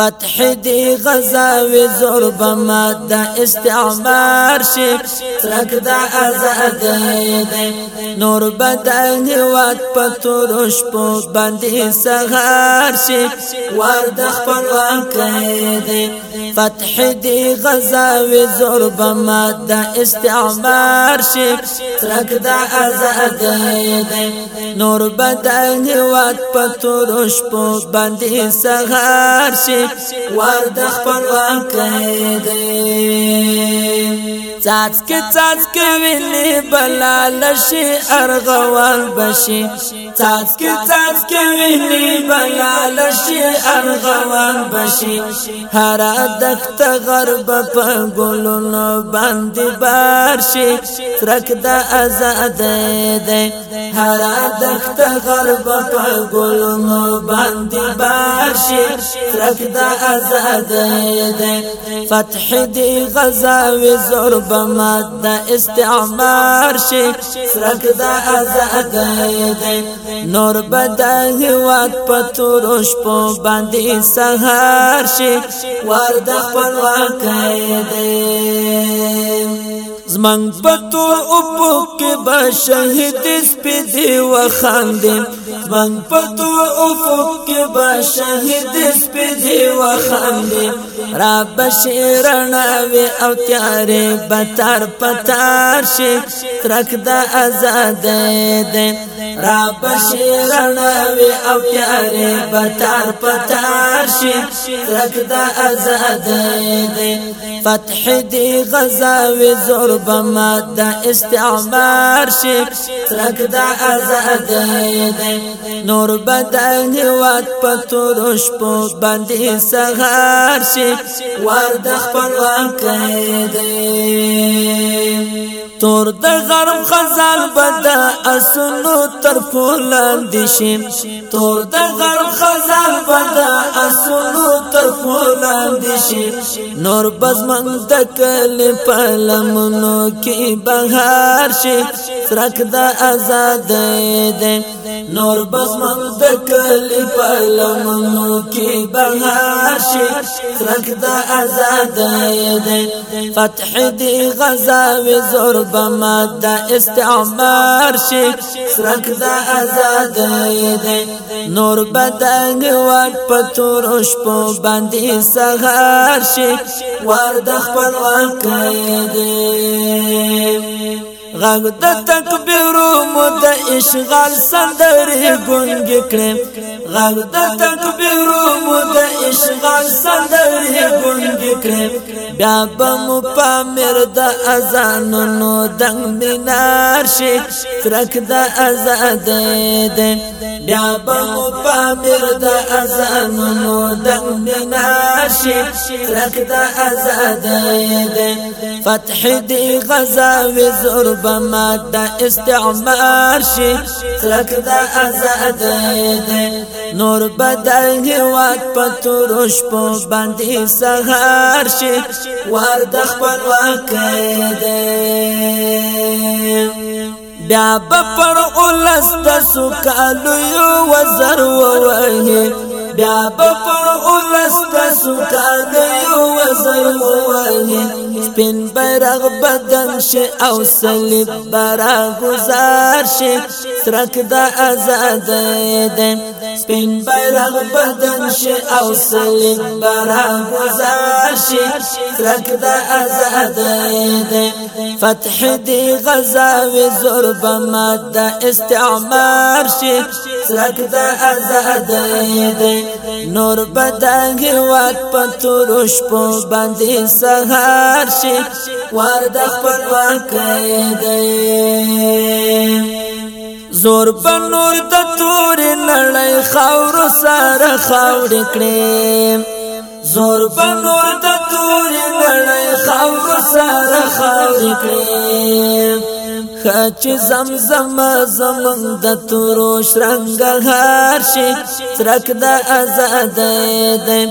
فتح دی غزاوی زور بما دا استعمار شپ ترک دا ازاد دی نور بدن هواد پتروش پو بندی سغار شپ وارد خپلوان که دی فتح دی غزا وی زور بما د استعمار شي ترک د آزاد نور بدن هوات پتورش په باندې سهار شي ور د خپلواک دی څاڅ کې څاڅ کې ویني بلا لشي ارغوان بشي څاڅ کې څاڅ کې ویني بلا لشي ارغوان بشي هر دخت غرب په ګلونو باندې بارشي ترک د آزاد دی هر دخت غرب په ګلونو باندې بارشي ترک د آزاد ده فتح دی غزا و زور بمد د استعمار شي ترک د آزاد ده نور بدن هواد پتوروش په باندې سهار شي ور د خپل واکه ده زمنګ پتور اوپو کې به شهید سپېدې و خاندې زمنګ پتور اوپو کې به شهید سپېدې و خاندې را بشیرناوي او تیارې بتر پتار شي ترک د آزاد دې را بشیرنوی او پیاری بطار پتار شی ترک دا ازاد دی فتح دی غزاوی زور بما دا استعمار شی ترک دا ازاد دی نور بدن هواد پتروش پو بندی سغار شی وارد خپلوان که دی تور د غرم خزال بدا اسنو تر پولان دشین تور د غرم خزال بدا اسنو تر پولان دشین نور بزمن د کل پلمنو کی بهار شي ترک د آزاد ده نور بس من د کلی په لمنو کې بهار شي ترک د آزاد دی فتح دی غزا و زور بما د استعمار شي ترک د آزاد دی نور بدنګ وټ پتور شپو باندې سهار شي ور د خپل واقع دی غږ د تکبیر مو د اشغال سندرې ګونګې کړې غږ د تکبیرو مو د اشغال صدر هي ګوند کړې بیا به مو پامیر د اذانونو دنګ مینار شي ترک د آزاد دې بیا به مو پامیر د اذانونو دنګ مینار شي ترک د آزاد دې فتح دې غزا و زور بما د استعمار شي ترک د آزاد دې نور بدل هواد پتروش په باندې سهار شي ور د خپل واکه بیا پر اولس د سکالو یو وزر ووهه بیا پر اولس د سکالو یو وزر ووهه سپین بیرغ بدن شي او صلیب برا گزار شي سرک د آزاد ده سپین بیرغ بدن شي او سلیم برا گزار شي رکد آزاد دې فتح دې غزا و زور بمد استعمار شي رکد آزاد دې نور بدنګ وات پتورش په باندې سهار شي ورد خپل واکې دې زور بنور د تور نړۍ خاور سره خاور کړي زور بنور د تور نړۍ خاور سره خاور کړي خچ زمزم زمون د تور شرنګ هر شي ترک د آزاد دی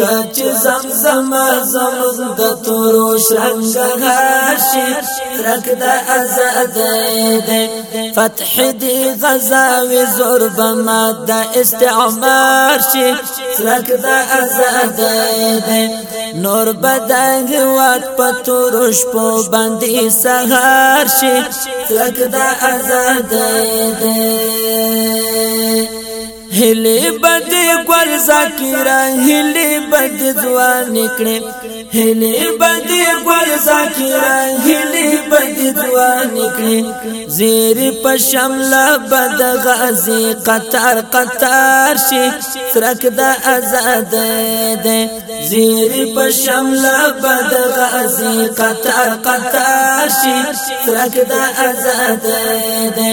کچ زمزم زم د تورو شرنګ غاشي ترک د آزاد دې فتح دې غزاوي زور بما د استعمار شي ترک د آزاد دې نور بدنګ وات پتورش په باندې سهار شي ترک د آزاد دې هلی بد گل زاکرا هلی بد ځوان نکړي هلی بد گل زاکرا هلی بد ځوان نکړي زیر پشم لبد غازی قطر قطر شي ترک د آزاد ده زیر پشم لبد غازی قطر قطر شي ترک د آزاد ده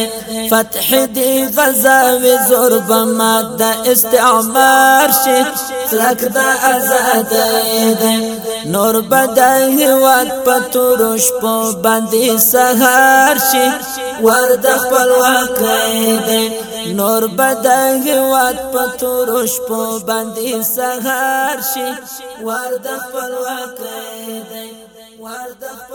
فتح دی غزا و زور بمات د استعمار شي ترک د آزاد ده نور بدای هوات پتورش په باندې سهار شي ور د خپلواک دی نور بدنګ وات پتورش په باندې سهار شي ور د خپلواک دی ور د